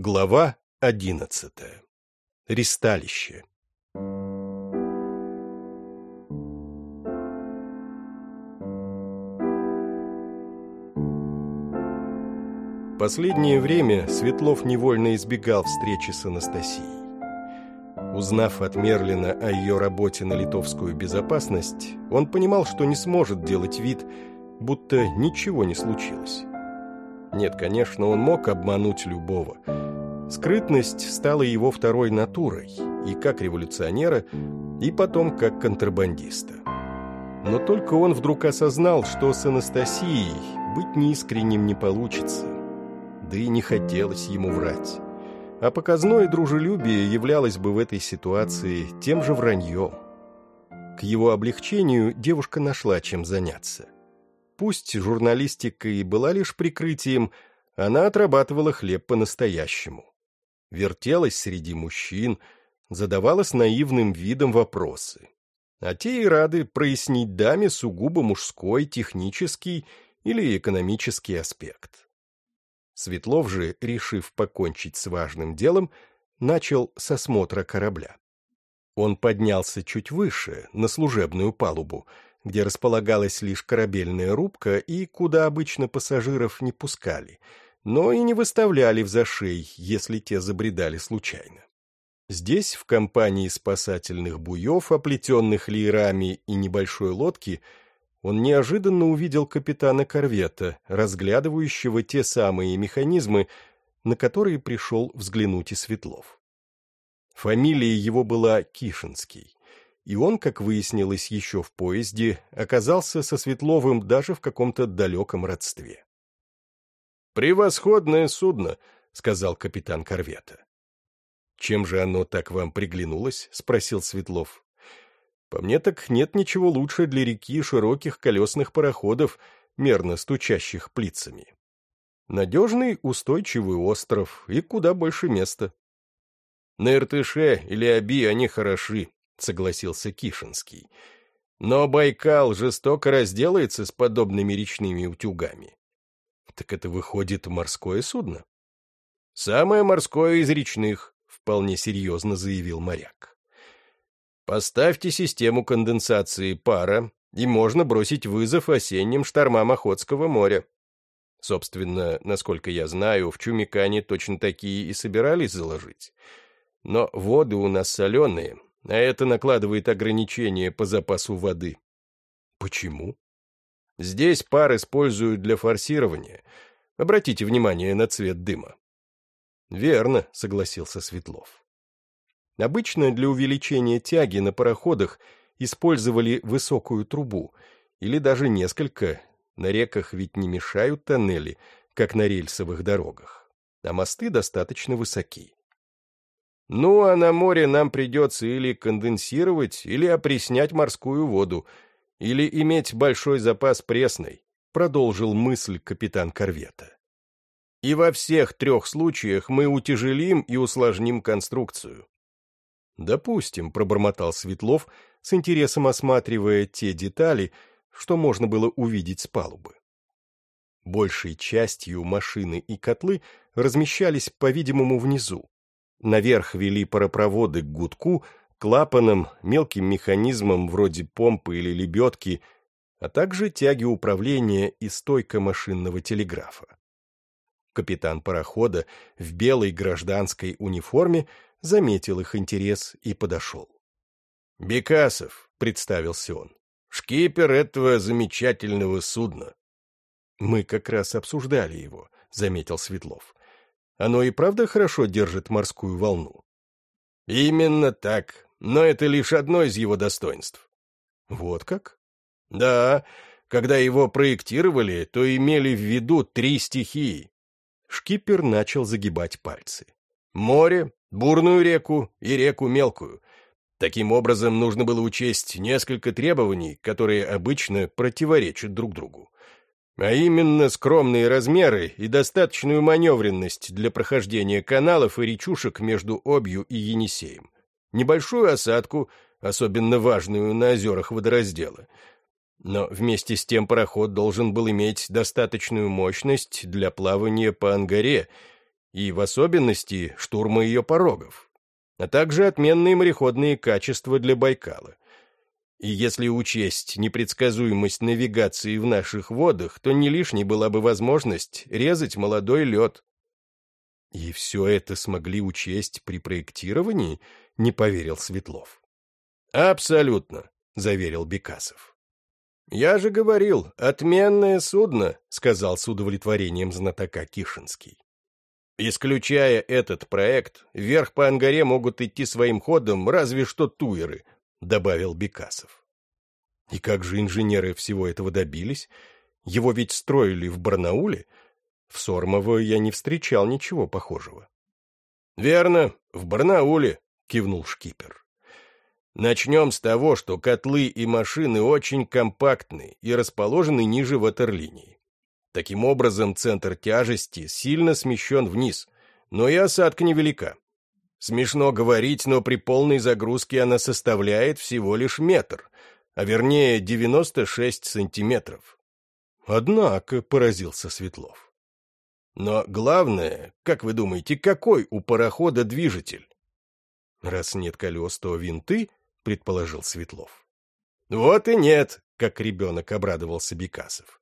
Глава одиннадцатая. Ристалище. Последнее время Светлов невольно избегал встречи с Анастасией. Узнав от Мерлина о ее работе на литовскую безопасность, он понимал, что не сможет делать вид, будто ничего не случилось. Нет, конечно, он мог обмануть любого. Скрытность стала его второй натурой, и как революционера, и потом как контрабандиста. Но только он вдруг осознал, что с Анастасией быть неискренним не получится. Да и не хотелось ему врать. А показное дружелюбие являлось бы в этой ситуации тем же враньем. К его облегчению девушка нашла чем заняться – Пусть журналистика и была лишь прикрытием, она отрабатывала хлеб по-настоящему. Вертелась среди мужчин, задавала с наивным видом вопросы. А те и рады прояснить даме сугубо мужской, технический или экономический аспект. Светлов же, решив покончить с важным делом, начал с осмотра корабля. Он поднялся чуть выше, на служебную палубу, где располагалась лишь корабельная рубка и куда обычно пассажиров не пускали, но и не выставляли в зашей, если те забредали случайно. Здесь, в компании спасательных буев, оплетенных леерами и небольшой лодки, он неожиданно увидел капитана корвета, разглядывающего те самые механизмы, на которые пришел взглянуть и Светлов. Фамилия его была Кишинский и он, как выяснилось еще в поезде, оказался со Светловым даже в каком-то далеком родстве. «Превосходное судно», — сказал капитан корвета. «Чем же оно так вам приглянулось?» — спросил Светлов. «По мне так нет ничего лучше для реки широких колесных пароходов, мерно стучащих плицами. Надежный, устойчивый остров и куда больше места. На Иртыше или Аби они хороши, — согласился Кишинский. «Но Байкал жестоко разделается с подобными речными утюгами». «Так это выходит морское судно?» «Самое морское из речных», — вполне серьезно заявил моряк. «Поставьте систему конденсации пара, и можно бросить вызов осенним штормам Охотского моря. Собственно, насколько я знаю, в Чумикане точно такие и собирались заложить. Но воды у нас соленые, а это накладывает ограничения по запасу воды. Почему? Здесь пар используют для форсирования. Обратите внимание на цвет дыма. Верно, согласился Светлов. Обычно для увеличения тяги на пароходах использовали высокую трубу, или даже несколько, на реках ведь не мешают тоннели, как на рельсовых дорогах, а мосты достаточно высоки. Ну, а на море нам придется или конденсировать, или опреснять морскую воду, или иметь большой запас пресной, продолжил мысль капитан корвета. И во всех трех случаях мы утяжелим и усложним конструкцию. Допустим, пробормотал Светлов, с интересом осматривая те детали, что можно было увидеть с палубы. Большей частью машины и котлы размещались, по-видимому, внизу, Наверх вели паропроводы к гудку, клапанам, мелким механизмам вроде помпы или лебедки, а также тяги управления и стойка машинного телеграфа. Капитан парохода в белой гражданской униформе заметил их интерес и подошел. «Бекасов», — представился он, — «шкипер этого замечательного судна». «Мы как раз обсуждали его», — заметил Светлов. Оно и правда хорошо держит морскую волну? Именно так, но это лишь одно из его достоинств. Вот как? Да, когда его проектировали, то имели в виду три стихии. Шкипер начал загибать пальцы. Море, бурную реку и реку мелкую. Таким образом, нужно было учесть несколько требований, которые обычно противоречат друг другу а именно скромные размеры и достаточную маневренность для прохождения каналов и речушек между Обью и Енисеем, небольшую осадку, особенно важную на озерах водораздела. Но вместе с тем пароход должен был иметь достаточную мощность для плавания по Ангаре и в особенности штурма ее порогов, а также отменные мореходные качества для Байкала. И если учесть непредсказуемость навигации в наших водах, то не лишней была бы возможность резать молодой лед. И все это смогли учесть при проектировании, не поверил Светлов. Абсолютно, заверил Бекасов. «Я же говорил, отменное судно», — сказал с удовлетворением знатока Кишинский. «Исключая этот проект, вверх по Ангаре могут идти своим ходом разве что туеры», — добавил Бекасов. «И как же инженеры всего этого добились? Его ведь строили в Барнауле. В Сормово я не встречал ничего похожего». «Верно, в Барнауле», — кивнул шкипер. Начнем с того, что котлы и машины очень компактны и расположены ниже ватерлинии. Таким образом, центр тяжести сильно смещен вниз, но и осадка невелика. Смешно говорить, но при полной загрузке она составляет всего лишь метр, а вернее 96 сантиметров. Однако, поразился Светлов. Но главное, как вы думаете, какой у парохода движитель? Раз нет колес, то винты, предположил Светлов. Вот и нет, как ребенок обрадовался Бекасов.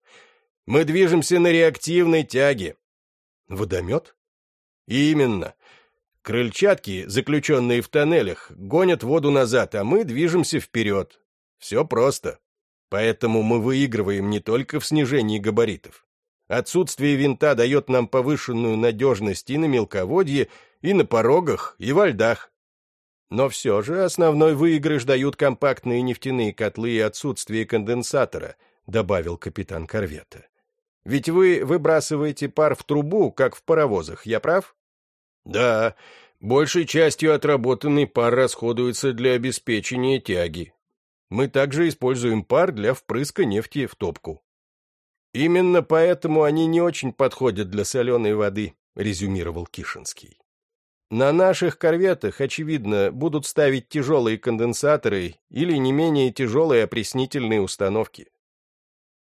Мы движемся на реактивной тяге. Водомет? Именно. Крыльчатки, заключенные в тоннелях, гонят воду назад, а мы движемся вперед. Все просто. Поэтому мы выигрываем не только в снижении габаритов. Отсутствие винта дает нам повышенную надежность и на мелководье, и на порогах, и во льдах. Но все же основной выигрыш дают компактные нефтяные котлы и отсутствие конденсатора, добавил капитан корвета. Ведь вы выбрасываете пар в трубу, как в паровозах, я прав? Да, большей частью отработанный пар расходуется для обеспечения тяги. Мы также используем пар для впрыска нефти в топку. Именно поэтому они не очень подходят для соленой воды, резюмировал Кишинский. На наших корветах, очевидно, будут ставить тяжелые конденсаторы или не менее тяжелые опреснительные установки.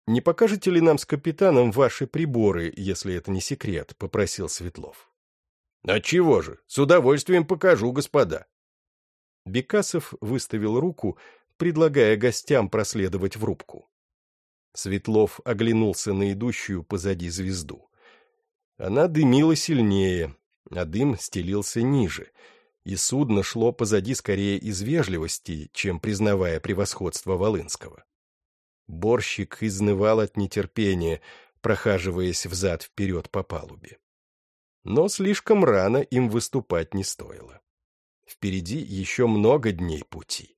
«Не покажете ли нам с капитаном ваши приборы, если это не секрет?» — попросил Светлов. «А чего же? С удовольствием покажу, господа». Бекасов выставил руку, предлагая гостям проследовать в рубку. Светлов оглянулся на идущую позади звезду. Она дымила сильнее, а дым стелился ниже, и судно шло позади скорее из вежливости, чем признавая превосходство Волынского. Борщик изнывал от нетерпения, прохаживаясь взад-вперед по палубе. Но слишком рано им выступать не стоило. Впереди еще много дней пути.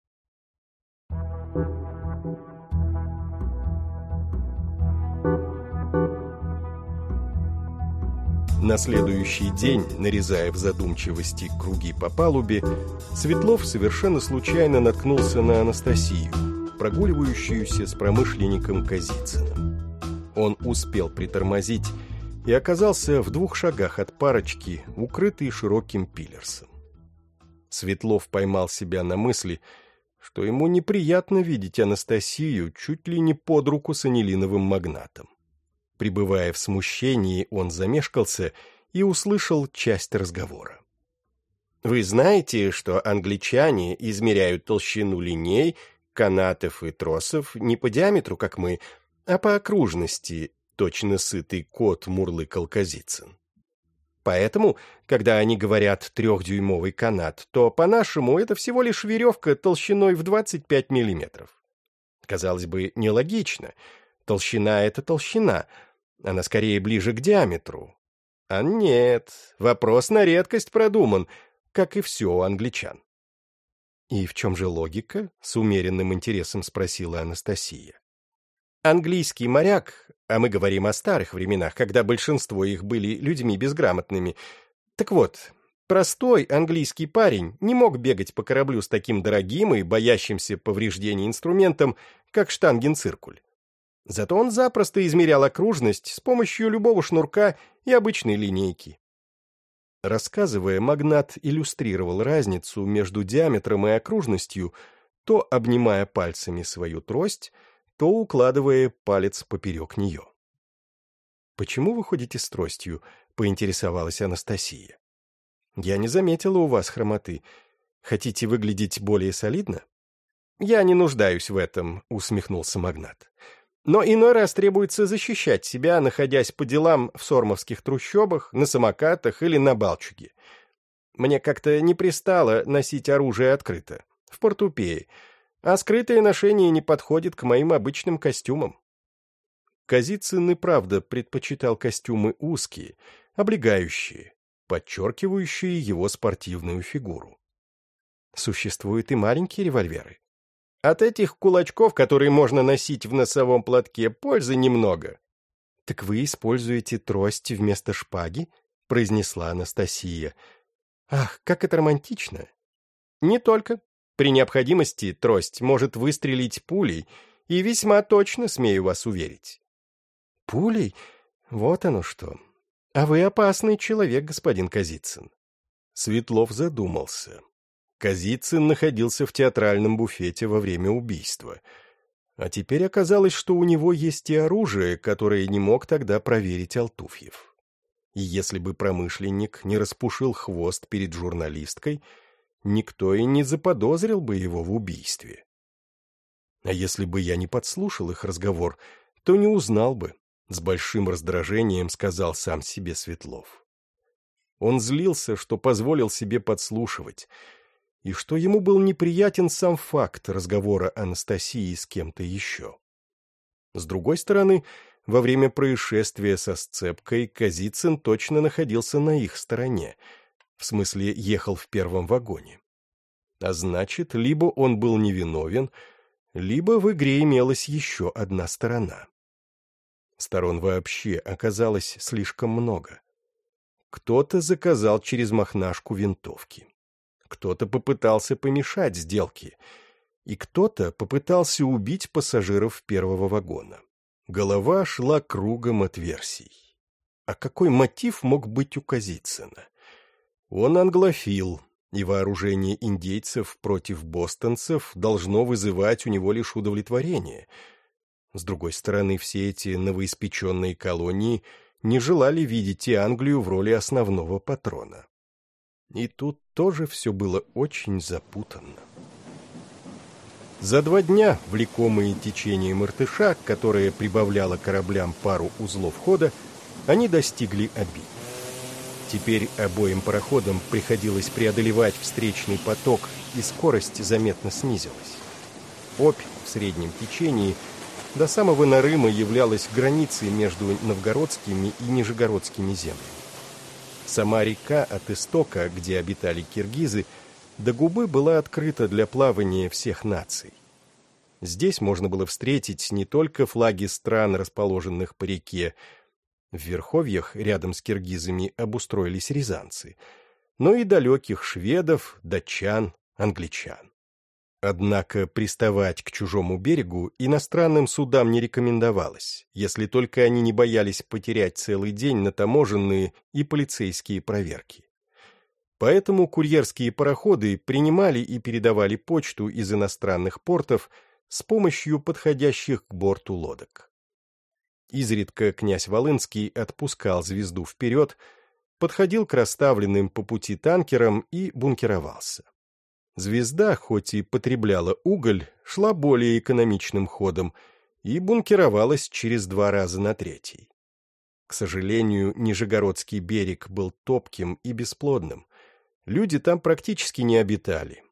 На следующий день, нарезая в задумчивости круги по палубе, Светлов совершенно случайно наткнулся на Анастасию, прогуливающуюся с промышленником Казицыным. Он успел притормозить и оказался в двух шагах от парочки, укрытый широким пилерсом. Светлов поймал себя на мысли, что ему неприятно видеть Анастасию чуть ли не под руку с анилиновым магнатом. Пребывая в смущении, он замешкался и услышал часть разговора. «Вы знаете, что англичане измеряют толщину линей, канатов и тросов не по диаметру, как мы, а по окружности, точно сытый кот мурлыкал Казицын. Поэтому, когда они говорят трехдюймовый канат, то по-нашему это всего лишь веревка толщиной в 25 миллиметров. Казалось бы, нелогично. Толщина — это толщина — она скорее ближе к диаметру. А нет, вопрос на редкость продуман, как и все у англичан. «И в чем же логика?» — с умеренным интересом спросила Анастасия. Английский моряк, а мы говорим о старых временах, когда большинство их были людьми безграмотными. Так вот, простой английский парень не мог бегать по кораблю с таким дорогим и боящимся повреждений инструментом, как штангенциркуль. Зато он запросто измерял окружность с помощью любого шнурка и обычной линейки. Рассказывая, магнат иллюстрировал разницу между диаметром и окружностью, то обнимая пальцами свою трость, то укладывая палец поперек нее. «Почему вы ходите с тростью?» поинтересовалась Анастасия. «Я не заметила у вас хромоты. Хотите выглядеть более солидно?» «Я не нуждаюсь в этом», — усмехнулся магнат. «Но иной раз требуется защищать себя, находясь по делам в сормовских трущобах, на самокатах или на Балчуге. Мне как-то не пристало носить оружие открыто, в портупее, а скрытое ношение не подходит к моим обычным костюмам». Казицын и правда предпочитал костюмы узкие, облегающие, подчеркивающие его спортивную фигуру. Существуют и маленькие револьверы. От этих кулачков, которые можно носить в носовом платке, пользы немного. «Так вы используете трость вместо шпаги?» — произнесла Анастасия. «Ах, как это романтично!» «Не только. При необходимости трость может выстрелить пулей, и весьма точно, смею вас уверить». «Пулей? Вот оно что. А вы опасный человек, господин Казицын». Светлов задумался. Казицын находился в театральном буфете во время убийства. А теперь оказалось, что у него есть и оружие, которое не мог тогда проверить Алтуфьев. И если бы промышленник не распушил хвост перед журналисткой, никто и не заподозрил бы его в убийстве. А если бы я не подслушал их разговор, то не узнал бы, — с большим раздражением сказал сам себе Светлов. Он злился, что позволил себе подслушивать — и что ему был неприятен сам факт разговора Анастасии с кем-то еще. С другой стороны, во время происшествия со сцепкой Казицын точно находился на их стороне, в смысле ехал в первом вагоне. А значит, либо он был невиновен, либо в игре имелась еще одна сторона. Сторон вообще оказалось слишком много. Кто-то заказал через махнашку винтовки кто-то попытался помешать сделке, и кто-то попытался убить пассажиров первого вагона. Голова шла кругом от версий. А какой мотив мог быть у Казицына? Он англофил, и вооружение индейцев против бостонцев должно вызывать у него лишь удовлетворение. С другой стороны, все эти новоиспеченные колонии не желали видеть и Англию в роли основного патрона. И тут тоже все было очень запутанно. За два дня, влекомые течением Иртыша, которое прибавляло кораблям пару узлов хода, они достигли Аби. Теперь обоим пароходам приходилось преодолевать встречный поток, и скорость заметно снизилась. Обь в среднем течении до самого Нарыма являлась границей между новгородскими и нижегородскими землями. Сама река от истока, где обитали киргизы, до губы была открыта для плавания всех наций. Здесь можно было встретить не только флаги стран, расположенных по реке, в верховьях рядом с киргизами обустроились рязанцы, но и далеких шведов, датчан, англичан. Однако приставать к чужому берегу иностранным судам не рекомендовалось, если только они не боялись потерять целый день на таможенные и полицейские проверки. Поэтому курьерские пароходы принимали и передавали почту из иностранных портов с помощью подходящих к борту лодок. Изредка князь Волынский отпускал звезду вперед, подходил к расставленным по пути танкерам и бункеровался. Звезда, хоть и потребляла уголь, шла более экономичным ходом и бункеровалась через два раза на третий. К сожалению, Нижегородский берег был топким и бесплодным. Люди там практически не обитали,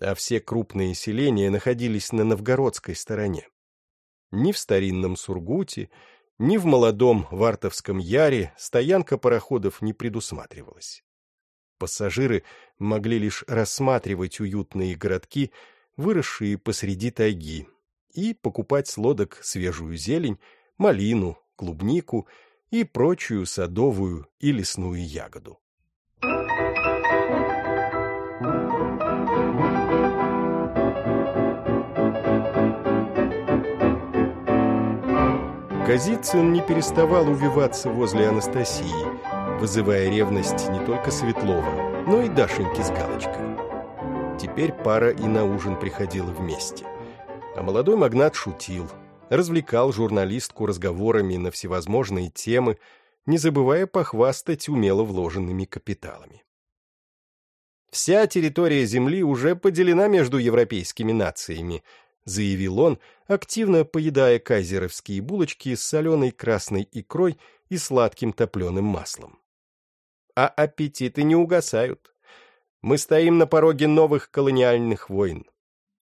а все крупные селения находились на новгородской стороне. Ни в старинном Сургуте, ни в молодом Вартовском Яре стоянка пароходов не предусматривалась. Пассажиры могли лишь рассматривать уютные городки, выросшие посреди тайги, и покупать с лодок свежую зелень, малину, клубнику и прочую садовую и лесную ягоду. Казицын не переставал увиваться возле Анастасии, вызывая ревность не только Светлова, но и Дашеньки с галочкой. Теперь пара и на ужин приходила вместе. А молодой магнат шутил, развлекал журналистку разговорами на всевозможные темы, не забывая похвастать умело вложенными капиталами. «Вся территория Земли уже поделена между европейскими нациями», заявил он, активно поедая кайзеровские булочки с соленой красной икрой и сладким топленым маслом. А аппетиты не угасают. Мы стоим на пороге новых колониальных войн.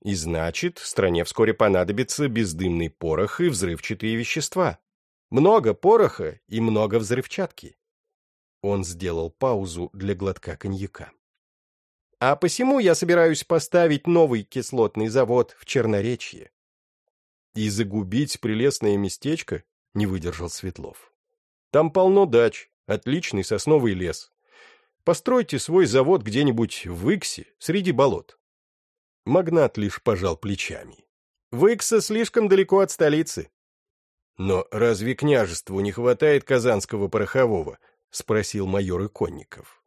И значит, стране вскоре понадобится бездымный порох и взрывчатые вещества. Много пороха и много взрывчатки. Он сделал паузу для глотка коньяка. А посему я собираюсь поставить новый кислотный завод в Черноречье. И загубить прелестное местечко, не выдержал Светлов. Там полно дач, отличный сосновый лес. Постройте свой завод где-нибудь в Иксе, среди болот. Магнат лишь пожал плечами. Выкса слишком далеко от столицы. Но разве княжеству не хватает казанского порохового? Спросил майор Иконников.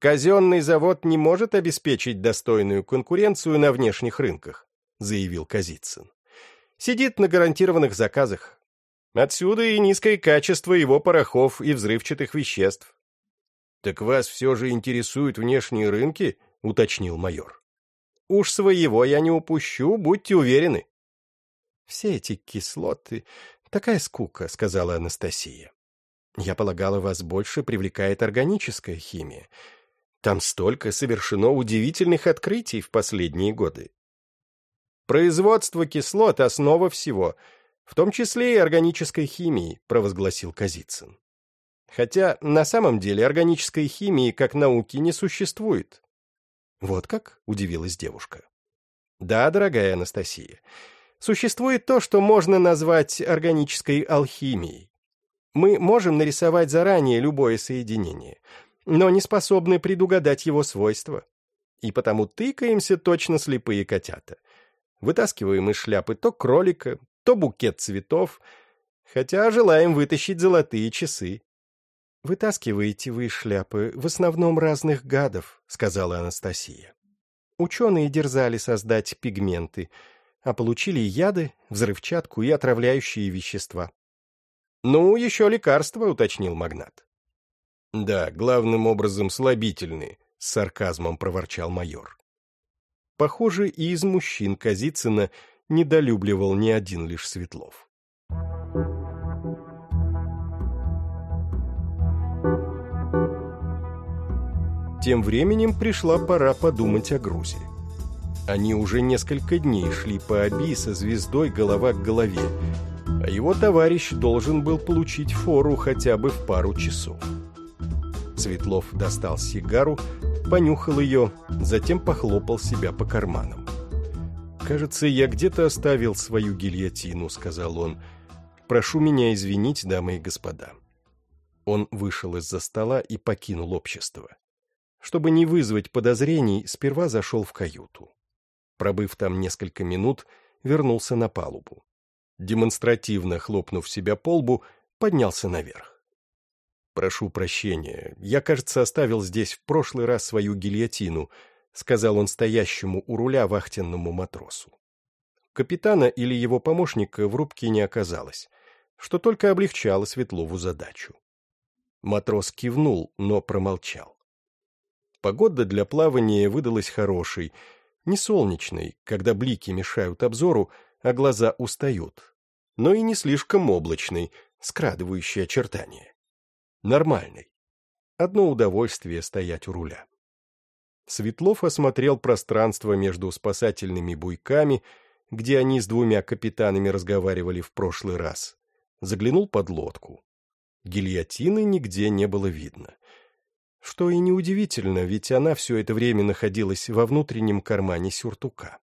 Казенный завод не может обеспечить достойную конкуренцию на внешних рынках, заявил Казицын. Сидит на гарантированных заказах. Отсюда и низкое качество его порохов и взрывчатых веществ. Так вас все же интересуют внешние рынки? уточнил майор. Уж своего я не упущу, будьте уверены. Все эти кислоты... Такая скука, сказала Анастасия. Я полагала, вас больше привлекает органическая химия. Там столько совершено удивительных открытий в последние годы. Производство кислот — основа всего, в том числе и органической химии, провозгласил Казицын. Хотя на самом деле органической химии как науки не существует. «Вот как?» — удивилась девушка. «Да, дорогая Анастасия, существует то, что можно назвать органической алхимией. Мы можем нарисовать заранее любое соединение, но не способны предугадать его свойства. И потому тыкаемся точно слепые котята. Вытаскиваем из шляпы то кролика, то букет цветов, хотя желаем вытащить золотые часы. «Вытаскиваете вы шляпы в основном разных гадов», — сказала Анастасия. Ученые дерзали создать пигменты, а получили яды, взрывчатку и отравляющие вещества. «Ну, еще лекарства», — уточнил магнат. «Да, главным образом слабительные», — с сарказмом проворчал майор. Похоже, и из мужчин Казицына недолюбливал не один лишь Светлов. Тем временем пришла пора подумать о грузе. Они уже несколько дней шли по Оби со звездой голова к голове, а его товарищ должен был получить фору хотя бы в пару часов. Светлов достал сигару, понюхал ее, затем похлопал себя по карманам. «Кажется, я где-то оставил свою гильотину», — сказал он. «Прошу меня извинить, дамы и господа». Он вышел из-за стола и покинул общество. Чтобы не вызвать подозрений, сперва зашел в каюту. Пробыв там несколько минут, вернулся на палубу. Демонстративно хлопнув себя по лбу, поднялся наверх. «Прошу прощения, я, кажется, оставил здесь в прошлый раз свою гильотину», сказал он стоящему у руля вахтенному матросу. Капитана или его помощника в рубке не оказалось, что только облегчало Светлову задачу. Матрос кивнул, но промолчал. Погода для плавания выдалась хорошей, не солнечной, когда блики мешают обзору, а глаза устают, но и не слишком облачной, скрадывающей очертания. Нормальной. Одно удовольствие стоять у руля. Светлов осмотрел пространство между спасательными буйками, где они с двумя капитанами разговаривали в прошлый раз. Заглянул под лодку. Гильотины нигде не было видно. Что и неудивительно, ведь она все это время находилась во внутреннем кармане сюртука.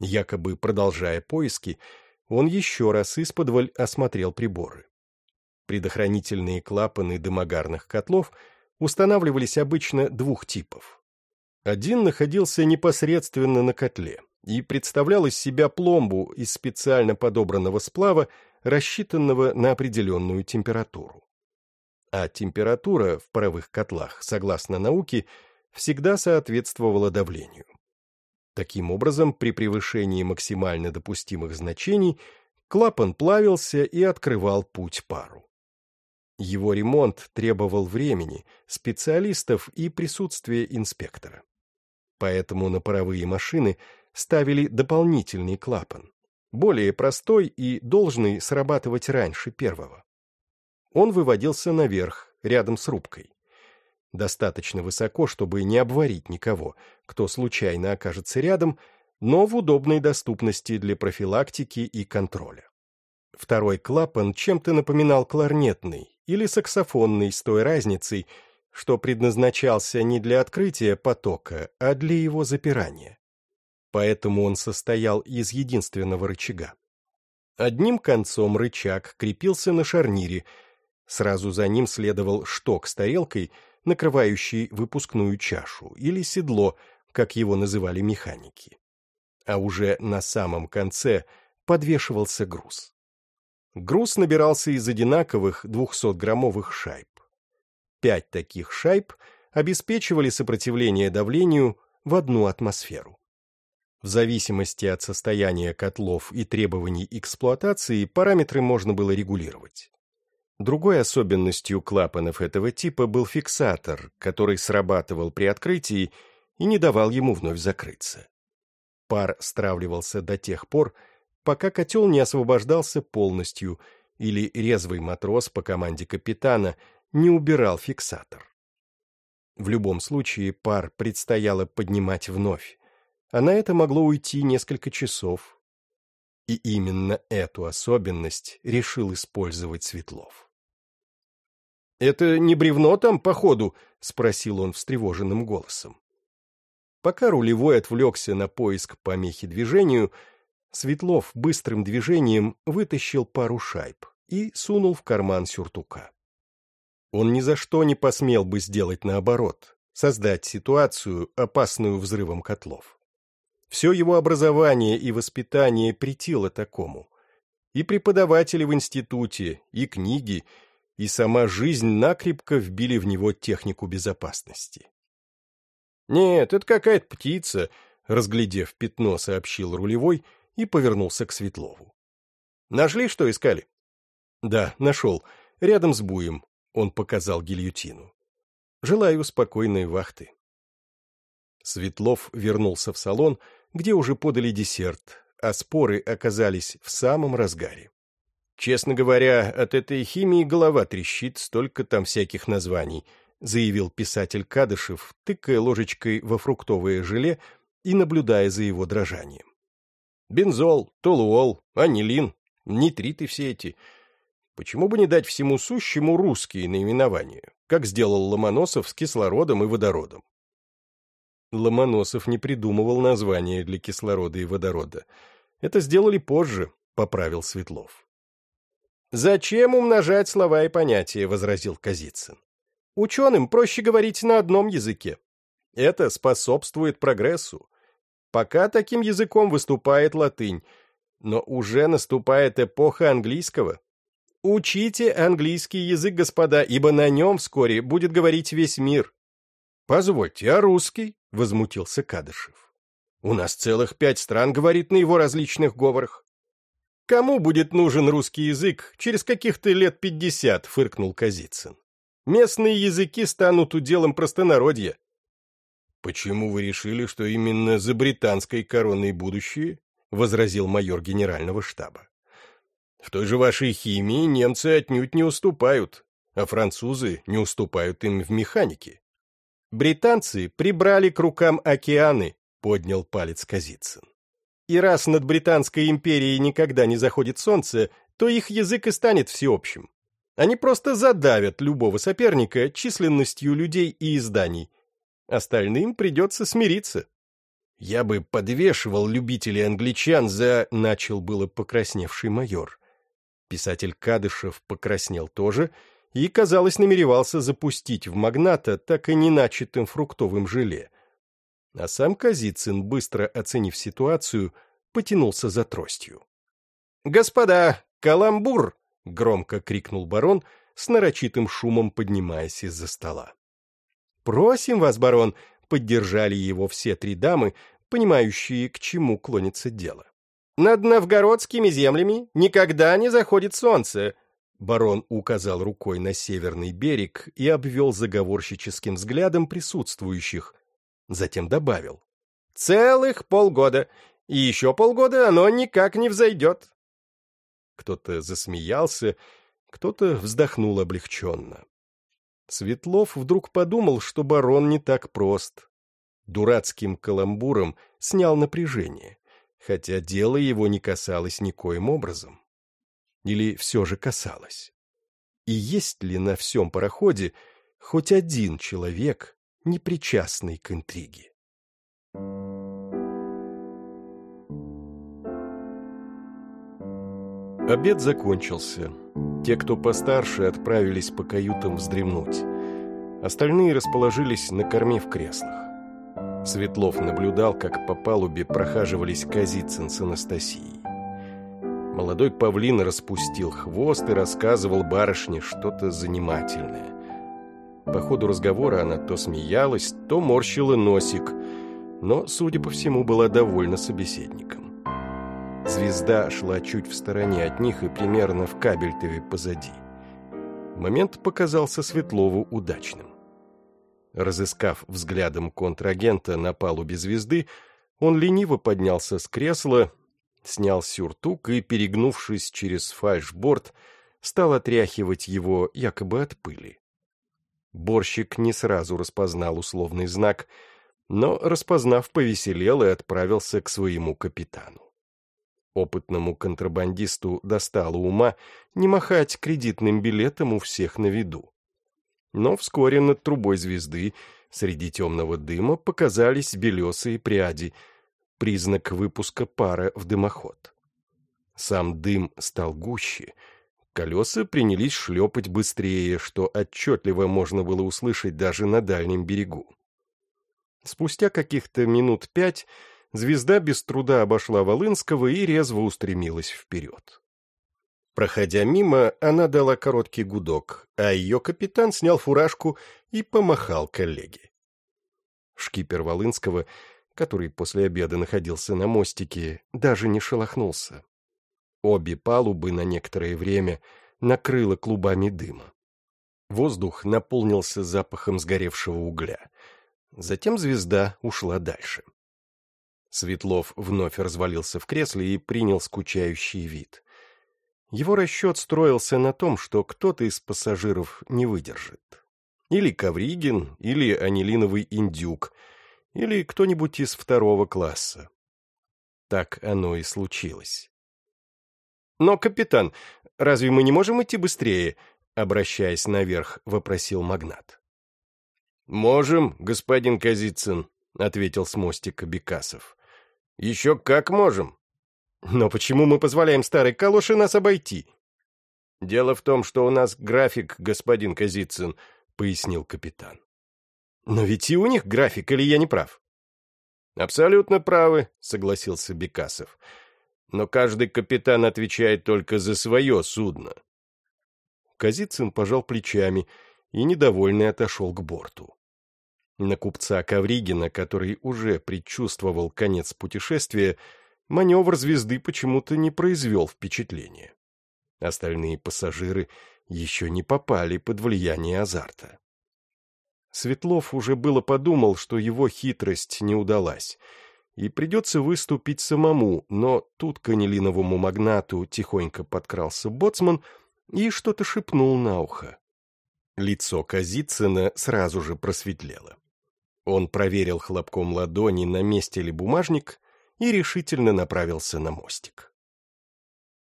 Якобы продолжая поиски, он еще раз исподволь осмотрел приборы. Предохранительные клапаны дымогарных котлов устанавливались обычно двух типов. Один находился непосредственно на котле и представлял из себя пломбу из специально подобранного сплава, рассчитанного на определенную температуру а температура в паровых котлах, согласно науке, всегда соответствовала давлению. Таким образом, при превышении максимально допустимых значений клапан плавился и открывал путь пару. Его ремонт требовал времени, специалистов и присутствия инспектора. Поэтому на паровые машины ставили дополнительный клапан, более простой и должный срабатывать раньше первого. Он выводился наверх, рядом с рубкой. Достаточно высоко, чтобы не обварить никого, кто случайно окажется рядом, но в удобной доступности для профилактики и контроля. Второй клапан чем-то напоминал кларнетный или саксофонный с той разницей, что предназначался не для открытия потока, а для его запирания. Поэтому он состоял из единственного рычага. Одним концом рычаг крепился на шарнире, сразу за ним следовал шток с тарелкой, накрывающий выпускную чашу, или седло, как его называли механики. А уже на самом конце подвешивался груз. Груз набирался из одинаковых 200-граммовых шайб. Пять таких шайб обеспечивали сопротивление давлению в одну атмосферу. В зависимости от состояния котлов и требований эксплуатации параметры можно было регулировать. Другой особенностью клапанов этого типа был фиксатор, который срабатывал при открытии и не давал ему вновь закрыться. Пар стравливался до тех пор, пока котел не освобождался полностью или резвый матрос по команде капитана не убирал фиксатор. В любом случае пар предстояло поднимать вновь, а на это могло уйти несколько часов. И именно эту особенность решил использовать Светлов. «Это не бревно там, походу?» — спросил он встревоженным голосом. Пока рулевой отвлекся на поиск помехи движению, Светлов быстрым движением вытащил пару шайб и сунул в карман сюртука. Он ни за что не посмел бы сделать наоборот, создать ситуацию, опасную взрывом котлов. Все его образование и воспитание притило такому. И преподаватели в институте, и книги, и сама жизнь накрепко вбили в него технику безопасности. «Нет, это какая-то птица», — разглядев пятно, сообщил рулевой — и повернулся к Светлову. «Нашли, что искали?» «Да, нашел. Рядом с буем», — он показал гильотину. «Желаю спокойной вахты». Светлов вернулся в салон, где уже подали десерт, а споры оказались в самом разгаре. «Честно говоря, от этой химии голова трещит, столько там всяких названий», заявил писатель Кадышев, тыкая ложечкой во фруктовое желе и наблюдая за его дрожанием. Бензол, толуол, анилин, нитриты все эти. Почему бы не дать всему сущему русские наименования, как сделал Ломоносов с кислородом и водородом? Ломоносов не придумывал названия для кислорода и водорода. Это сделали позже, поправил Светлов. «Зачем умножать слова и понятия?» — возразил Казицын. «Ученым проще говорить на одном языке. Это способствует прогрессу. Пока таким языком выступает латынь, но уже наступает эпоха английского. Учите английский язык, господа, ибо на нем вскоре будет говорить весь мир. Позвольте, а русский? — возмутился Кадышев. У нас целых пять стран говорит на его различных говорах. Кому будет нужен русский язык через каких-то лет пятьдесят, — фыркнул Казицын. Местные языки станут уделом простонародья. «Почему вы решили, что именно за британской короной будущее?» — возразил майор генерального штаба. «В той же вашей химии немцы отнюдь не уступают, а французы не уступают им в механике». «Британцы прибрали к рукам океаны», — поднял палец Казицын. «И раз над Британской империей никогда не заходит солнце, то их язык и станет всеобщим. Они просто задавят любого соперника численностью людей и изданий, Остальным придется смириться. Я бы подвешивал любителей англичан за... Начал было покрасневший майор. Писатель Кадышев покраснел тоже и, казалось, намеревался запустить в магната так и не начатым фруктовым желе. А сам Казицын, быстро оценив ситуацию, потянулся за тростью. «Господа, каламбур!» — громко крикнул барон, с нарочитым шумом поднимаясь из-за стола. «Просим вас, барон!» — поддержали его все три дамы, понимающие, к чему клонится дело. «Над новгородскими землями никогда не заходит солнце. Барон указал рукой на северный берег и обвел заговорщическим взглядом присутствующих. Затем добавил. «Целых полгода, и еще полгода оно никак не взойдет». Кто-то засмеялся, кто-то вздохнул облегченно. Светлов вдруг подумал, что барон не так прост. Дурацким каламбуром снял напряжение, хотя дело его не касалось никоим образом. Или все же касалось? И есть ли на всем пароходе хоть один человек, не причастный к интриге? Обед закончился. Те, кто постарше, отправились по каютам вздремнуть. Остальные расположились на корме в креслах. Светлов наблюдал, как по палубе прохаживались Казицын с Анастасией. Молодой павлин распустил хвост и рассказывал барышне что-то занимательное. По ходу разговора она то смеялась, то морщила носик, но, судя по всему, была довольна собеседником. Звезда шла чуть в стороне от них и примерно в кабельтове позади. Момент показался Светлову удачным. Разыскав взглядом контрагента на палубе звезды, он лениво поднялся с кресла снял сюртук и, перегнувшись через фальшборд, стал отряхивать его якобы от пыли. Борщик не сразу распознал условный знак, но, распознав, повеселел и отправился к своему капитану. Опытному контрабандисту достало ума не махать кредитным билетом у всех на виду. Но вскоре над трубой звезды среди темного дыма показались белесые пряди — признак выпуска пара в дымоход. Сам дым стал гуще, колеса принялись шлепать быстрее, что отчетливо можно было услышать даже на дальнем берегу. Спустя каких-то минут пять звезда без труда обошла Волынского и резво устремилась вперед. Проходя мимо, она дала короткий гудок, а ее капитан снял фуражку и помахал коллеге. Шкипер Волынского который после обеда находился на мостике, даже не шелохнулся. Обе палубы на некоторое время накрыло клубами дыма. Воздух наполнился запахом сгоревшего угля. Затем звезда ушла дальше. Светлов вновь развалился в кресле и принял скучающий вид. Его расчет строился на том, что кто-то из пассажиров не выдержит. Или Ковригин, или анилиновый индюк — или кто-нибудь из второго класса. Так оно и случилось. «Но, капитан, разве мы не можем идти быстрее?» Обращаясь наверх, вопросил магнат. «Можем, господин Казицын», — ответил с мостика Бекасов. «Еще как можем». «Но почему мы позволяем старой калоши нас обойти?» «Дело в том, что у нас график, господин Казицын», — пояснил капитан. Но ведь и у них график, или я не прав? Абсолютно правы, согласился Бекасов. Но каждый капитан отвечает только за свое судно. Казицын пожал плечами и, недовольный, отошел к борту. На купца Ковригина, который уже предчувствовал конец путешествия, маневр звезды почему-то не произвел впечатления. Остальные пассажиры еще не попали под влияние азарта. Светлов уже было подумал, что его хитрость не удалась, и придется выступить самому, но тут к анилиновому магнату тихонько подкрался боцман и что-то шепнул на ухо. Лицо Казицына сразу же просветлело. Он проверил хлопком ладони, на месте ли бумажник, и решительно направился на мостик.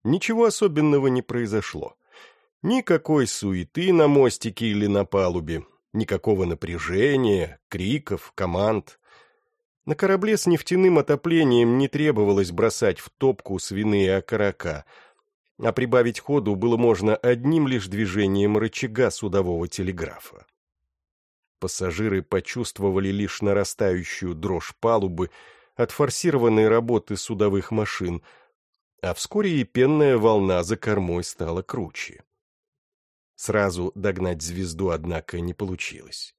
Ничего особенного не произошло. Никакой суеты на мостике или на палубе, Никакого напряжения, криков, команд. На корабле с нефтяным отоплением не требовалось бросать в топку свиные окорока, а прибавить ходу было можно одним лишь движением рычага судового телеграфа. Пассажиры почувствовали лишь нарастающую дрожь палубы от форсированной работы судовых машин, а вскоре и пенная волна за кормой стала круче. Сразу догнать звезду, однако, не получилось.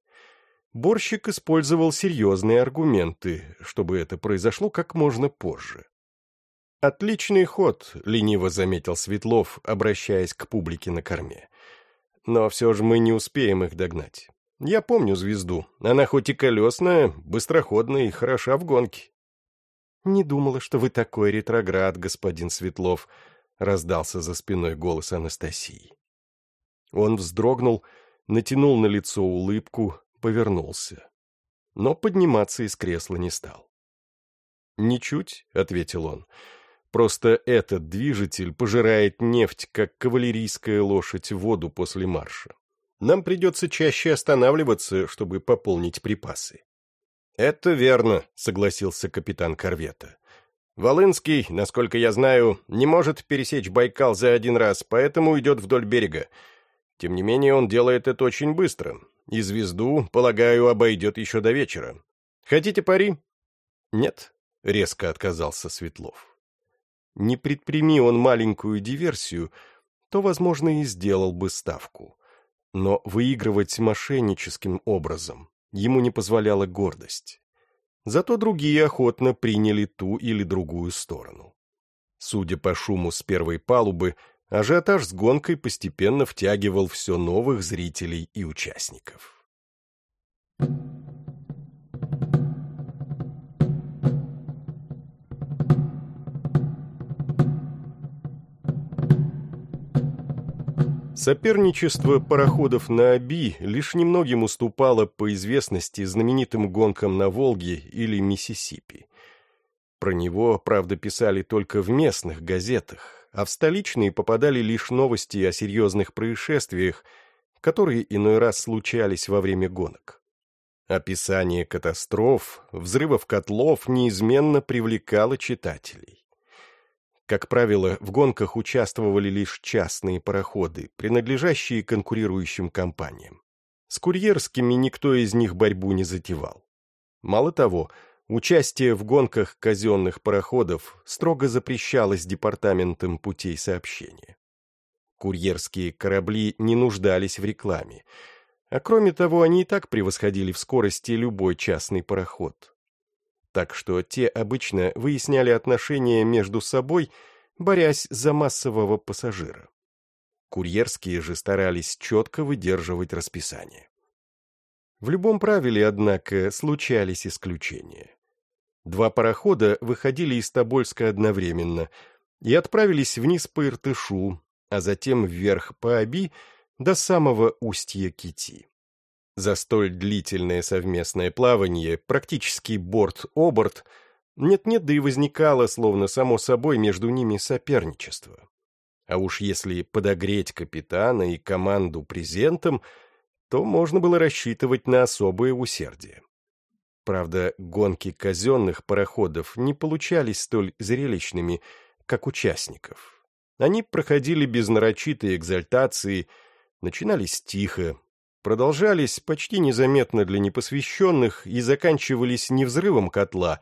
Борщик использовал серьезные аргументы, чтобы это произошло как можно позже. «Отличный ход», — лениво заметил Светлов, обращаясь к публике на корме. «Но все же мы не успеем их догнать. Я помню звезду. Она хоть и колесная, быстроходная и хороша в гонке». «Не думала, что вы такой ретроград, господин Светлов», — раздался за спиной голос Анастасии. Он вздрогнул, натянул на лицо улыбку, повернулся. Но подниматься из кресла не стал. «Ничуть», — ответил он, — «просто этот движитель пожирает нефть, как кавалерийская лошадь воду после марша. Нам придется чаще останавливаться, чтобы пополнить припасы». «Это верно», — согласился капитан корвета. «Волынский, насколько я знаю, не может пересечь Байкал за один раз, поэтому идет вдоль берега. Тем не менее, он делает это очень быстро, и звезду, полагаю, обойдет еще до вечера. Хотите пари?» «Нет», — резко отказался Светлов. Не предприми он маленькую диверсию, то, возможно, и сделал бы ставку. Но выигрывать мошенническим образом ему не позволяла гордость. Зато другие охотно приняли ту или другую сторону. Судя по шуму с первой палубы, ажиотаж с гонкой постепенно втягивал все новых зрителей и участников. Thank you. Соперничество пароходов на Оби лишь немногим уступало по известности знаменитым гонкам на Волге или Миссисипи. Про него, правда, писали только в местных газетах, а в столичные попадали лишь новости о серьезных происшествиях, которые иной раз случались во время гонок. Описание катастроф, взрывов котлов неизменно привлекало читателей. Как правило, в гонках участвовали лишь частные пароходы, принадлежащие конкурирующим компаниям. С курьерскими никто из них борьбу не затевал. Мало того, участие в гонках казенных пароходов строго запрещалось департаментом путей сообщения. Курьерские корабли не нуждались в рекламе, а кроме того, они и так превосходили в скорости любой частный пароход так что те обычно выясняли отношения между собой, борясь за массового пассажира. Курьерские же старались четко выдерживать расписание. В любом правиле, однако, случались исключения. Два парохода выходили из Тобольска одновременно и отправились вниз по Иртышу, а затем вверх по Аби до самого устья Кити. За столь длительное совместное плавание, практически борт-оборт, нет-нет, да и возникало, словно само собой, между ними соперничество. А уж если подогреть капитана и команду презентом, то можно было рассчитывать на особое усердие. Правда, гонки казенных пароходов не получались столь зрелищными, как участников. Они проходили без нарочитой экзальтации, начинались тихо, продолжались почти незаметно для непосвященных и заканчивались не взрывом котла,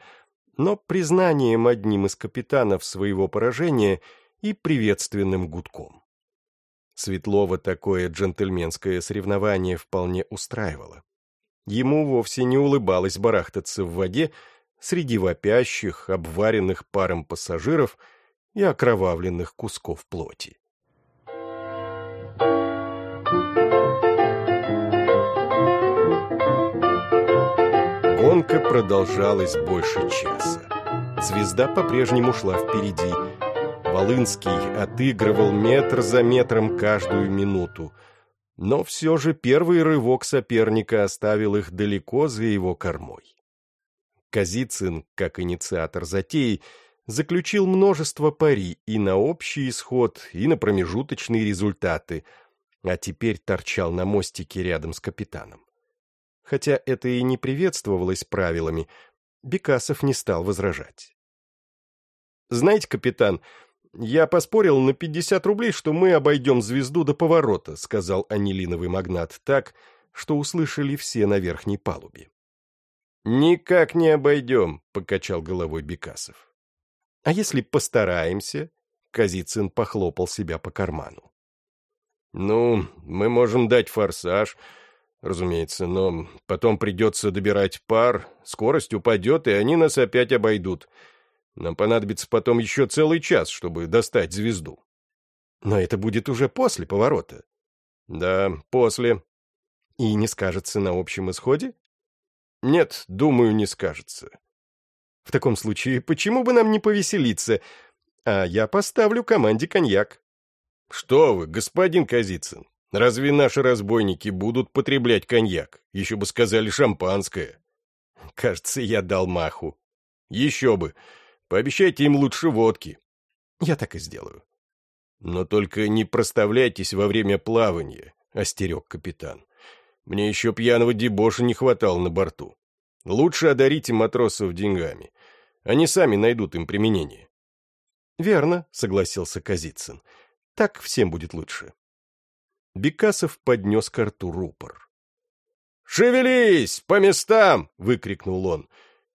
но признанием одним из капитанов своего поражения и приветственным гудком. Светлова такое джентльменское соревнование вполне устраивало. Ему вовсе не улыбалось барахтаться в воде среди вопящих, обваренных паром пассажиров и окровавленных кусков плоти. Гонка продолжалась больше часа. Звезда по-прежнему шла впереди. Волынский отыгрывал метр за метром каждую минуту. Но все же первый рывок соперника оставил их далеко за его кормой. Казицын, как инициатор затеи, заключил множество пари и на общий исход, и на промежуточные результаты, а теперь торчал на мостике рядом с капитаном. Хотя это и не приветствовалось правилами, Бекасов не стал возражать. «Знаете, капитан, я поспорил на пятьдесят рублей, что мы обойдем звезду до поворота», сказал анилиновый магнат так, что услышали все на верхней палубе. «Никак не обойдем», — покачал головой Бекасов. «А если постараемся?» — Казицын похлопал себя по карману. «Ну, мы можем дать форсаж», Разумеется, но потом придется добирать пар, скорость упадет, и они нас опять обойдут. Нам понадобится потом еще целый час, чтобы достать звезду. Но это будет уже после поворота. Да, после. И не скажется на общем исходе? Нет, думаю, не скажется. В таком случае, почему бы нам не повеселиться? А я поставлю команде коньяк. Что вы, господин Казицын, разве наши разбойники будут потреблять коньяк? Еще бы сказали шампанское. Кажется, я дал маху. Еще бы. Пообещайте им лучше водки. Я так и сделаю. Но только не проставляйтесь во время плавания, остерег капитан. Мне еще пьяного дебоша не хватало на борту. Лучше одарите матросов деньгами. Они сами найдут им применение. Верно, согласился Казицын. Так всем будет лучше. Бекасов поднес к рту рупор. «Шевелись! По местам!» — выкрикнул он.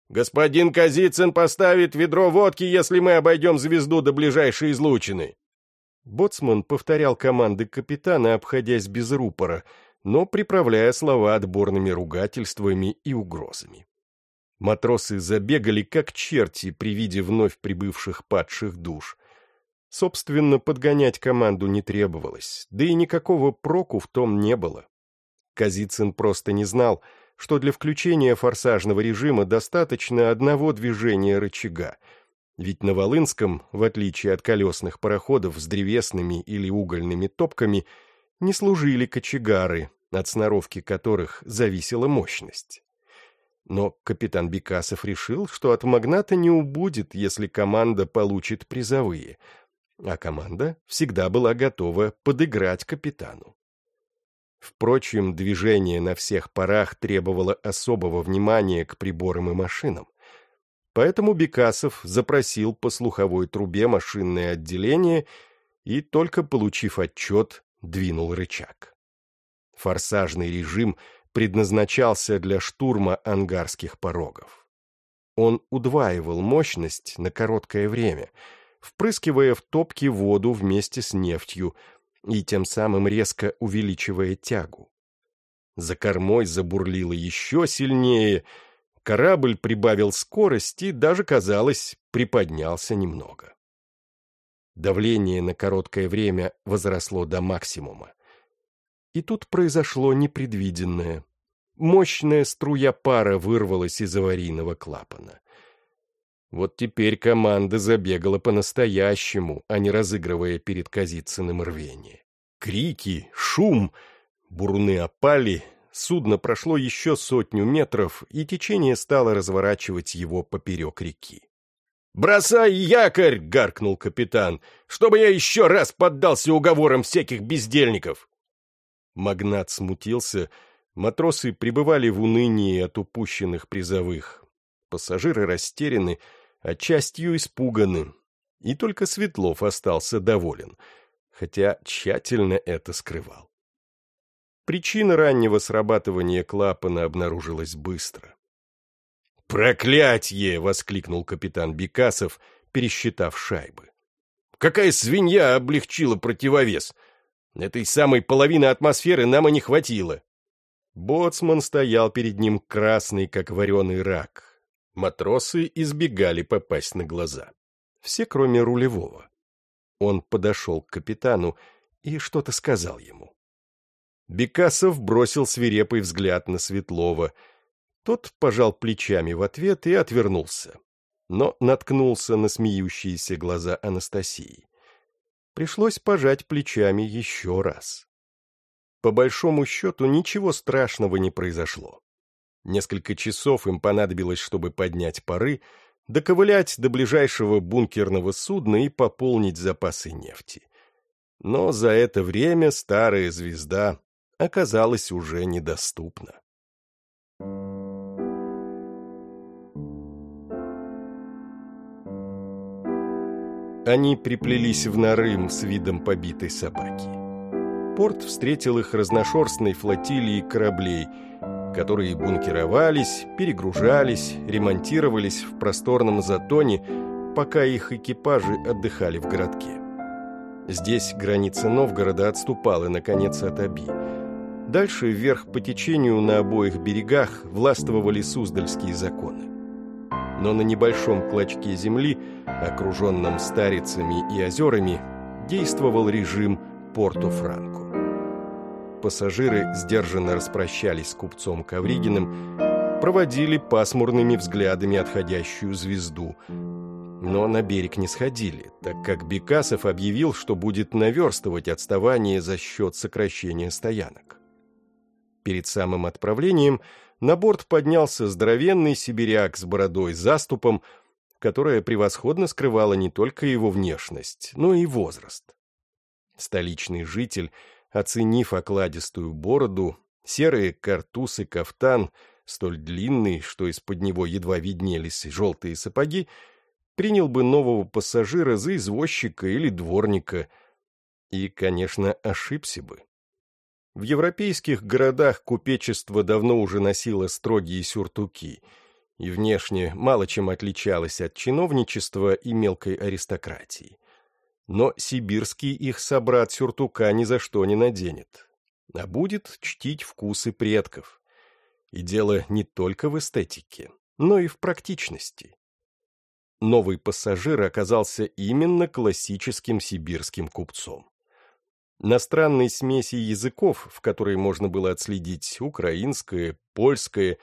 «Господин Казицын поставит ведро водки, если мы обойдем звезду до ближайшей излучины». Боцман повторял команды капитана, обходясь без рупора, но приправляя слова отборными ругательствами и угрозами. Матросы забегали, как черти, при виде вновь прибывших падших душ. Собственно, подгонять команду не требовалось, да и никакого проку в том не было. Казицын просто не знал, что для включения форсажного режима достаточно одного движения рычага, ведь на Волынском, в отличие от колесных пароходов с древесными или угольными топками, не служили кочегары, от сноровки которых зависела мощность. Но капитан Бекасов решил, что от магната не убудет, если команда получит призовые, а команда всегда была готова подыграть капитану. Впрочем, движение на всех парах требовало особого внимания к приборам и машинам. Поэтому Бекасов запросил по слуховой трубе машинное отделение и, только получив отчет, двинул рычаг. Форсажный режим предназначался для штурма ангарских порогов. Он удваивал мощность на короткое время, впрыскивая в топки воду вместе с нефтью и тем самым резко увеличивая тягу. За кормой забурлило еще сильнее, корабль прибавил скорость и даже, казалось, приподнялся немного. Давление на короткое время возросло до максимума. И тут произошло непредвиденное. Мощная струя пара вырвалась из аварийного клапана. Вот теперь команда забегала по-настоящему, а не разыгрывая перед Казицыным рвение. Крики, шум, буруны опали, судно прошло еще сотню метров, и течение стало разворачивать его поперек реки. «Бросай якорь!» — гаркнул капитан, «чтобы я еще раз поддался уговорам всяких бездельников!» Магнат смутился, матросы пребывали в унынии от упущенных призовых. Пассажиры растеряны, а частью испуганы. И только Светлов остался доволен, хотя тщательно это скрывал. Причина раннего срабатывания клапана обнаружилась быстро. «Проклятье!» — воскликнул капитан Бекасов, пересчитав шайбы. «Какая свинья облегчила противовес! Этой самой половины атмосферы нам и не хватило. Боцман стоял перед ним красный, как вареный рак. Матросы избегали попасть на глаза. Все, кроме рулевого. Он подошел к капитану и что-то сказал ему. Бекасов бросил свирепый взгляд на Светлова. Тот пожал плечами в ответ и отвернулся, но наткнулся на смеющиеся глаза Анастасии пришлось пожать плечами еще раз. По большому счету ничего страшного не произошло. Несколько часов им понадобилось, чтобы поднять пары, доковылять до ближайшего бункерного судна и пополнить запасы нефти. Но за это время старая звезда оказалась уже недоступна. Они приплелись в Нарым с видом побитой собаки. Порт встретил их разношерстной флотилией кораблей, которые бункеровались, перегружались, ремонтировались в просторном затоне, пока их экипажи отдыхали в городке. Здесь граница Новгорода отступала, наконец, от Аби. Дальше вверх по течению на обоих берегах властвовали суздальские законы. но на небольшом клочке земли, окруженном старицами и озерами, действовал режим Порту-Франко. Пассажиры сдержанно распрощались с купцом Ковригиным, проводили пасмурными взглядами отходящую звезду, но на берег не сходили, так как Бекасов объявил, что будет наверстывать отставание за счет сокращения стоянок. Перед самым отправлением на борт поднялся здоровенный сибиряк с бородой-заступом, которая превосходно скрывала не только его внешность, но и возраст. Столичный житель, оценив окладистую бороду, серые картуз и кафтан, столь длинный, что из-под него едва виднелись желтые сапоги, принял бы нового пассажира за извозчика или дворника, и, конечно, ошибся бы. В европейских городах купечество давно уже носило строгие сюртуки и внешне мало чем отличалось от чиновничества и мелкой аристократии. Но сибирский их собрат сюртука ни за что не наденет, а будет чтить вкусы предков. И дело не только в эстетике, но и в практичности. Новый пассажир оказался именно классическим сибирским купцом. На странной смеси языков, в которой можно было отследить украинское, польское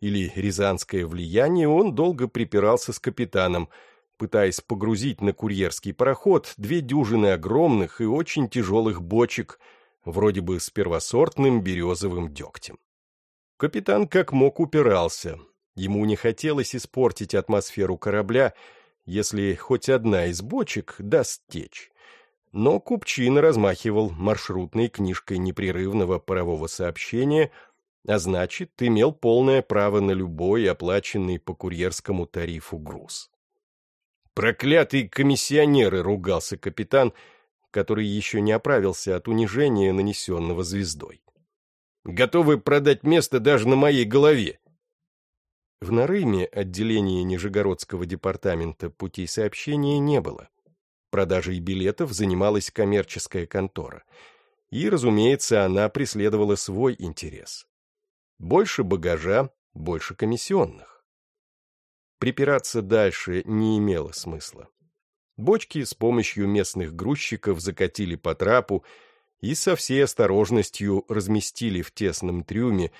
или рязанское влияние, он долго припирался с капитаном, пытаясь погрузить на курьерский пароход две дюжины огромных и очень тяжелых бочек, вроде бы с первосортным березовым дегтем. Капитан как мог упирался. Ему не хотелось испортить атмосферу корабля, если хоть одна из бочек даст течь но Купчина размахивал маршрутной книжкой непрерывного парового сообщения, а значит, имел полное право на любой оплаченный по курьерскому тарифу груз. «Проклятые комиссионеры!» — ругался капитан, который еще не оправился от унижения, нанесенного звездой. «Готовы продать место даже на моей голове!» В Нарыме отделения Нижегородского департамента путей сообщения не было. Продажей билетов занималась коммерческая контора. И, разумеется, она преследовала свой интерес. Больше багажа, больше комиссионных. Припираться дальше не имело смысла. Бочки с помощью местных грузчиков закатили по трапу и со всей осторожностью разместили в тесном трюме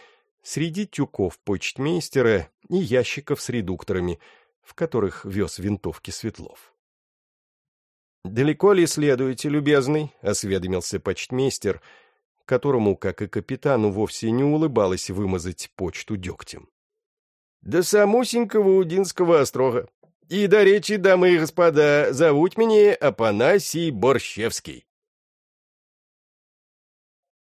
среди тюков почтмейстера и ящиков с редукторами, в которых вез винтовки Светлов. «Далеко ли следуете, любезный?» — осведомился почтмейстер, которому, как и капитану, вовсе не улыбалось вымазать почту дегтем. «До самусенького Удинского острога. И до речи, дамы и господа, зовут меня Апанасий Борщевский».